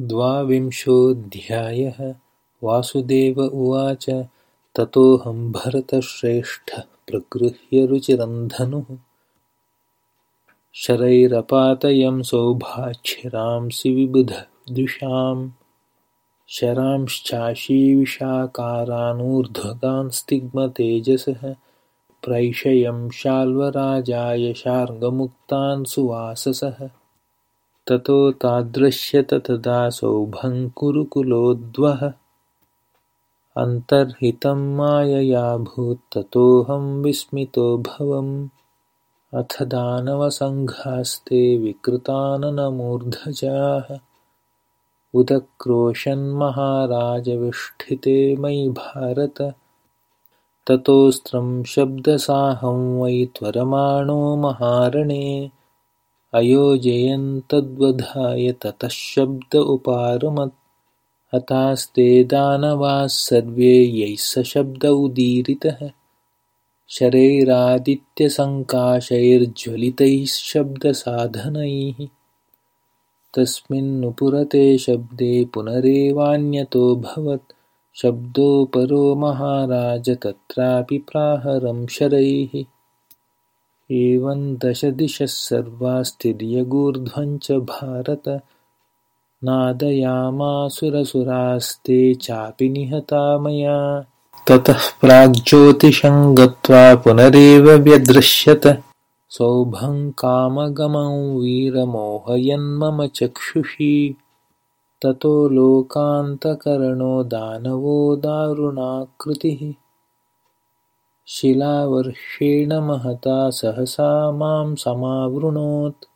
द्वाविंशोऽध्यायः। वासुदेव उवाच ततोऽहं भरतश्रेष्ठः प्रगृह्य रुचिरं धनुः शरैरपातयं सौभाच्छिरांसि विबुधद्विषां शरांश्चाशीविषाकारानूर्ध्वगांस्तिग्मतेजसः प्रैषयं शाल्वराजाय शार्ङ्गमुक्तान् सुवाससः ततो तादृश्यत तदा सौभङ्कुरुकुलोद्वः अन्तर्हितं माययाभूत्ततोऽहं विस्मितोऽभवम् अथ दानवसङ्घास्ते विकृताननमूर्धजाः। उदक्रोशन्महाराजविष्ठिते मयि भारत। ततोऽस्त्रं शब्दसाहं वै त्वरमाणो महारणे अयोजयन्तद्वधाय ततः शब्द उपारमत्। हतास्ते दानवाः सर्वे यैः स शब्द उदीरितः। शरैरादित्यसङ्काशैर्ज्वलितैः शब्दसाधनैः तस्मिन्नुपुरते शब्दे पुनरेवान्यतोऽभवत् शब्दोपरो महाराज तत्रापि प्राहरं शरैः एवं दशदिशः सर्वास्तिर्यगूर्ध्वं च भारत। नादयामासुरसुरास्ते चापि निहता मया। ततः प्राग्ज्योतिषं गत्वा पुनरेव व्यदृश्यत। सौभङ्कामगमं वीरमोहयन्मम चक्षुषी। ततो लोकान्तकरणो दानवो दारुणाकृतिः शिलावर्षेण महता सहसा मां समावृणोत्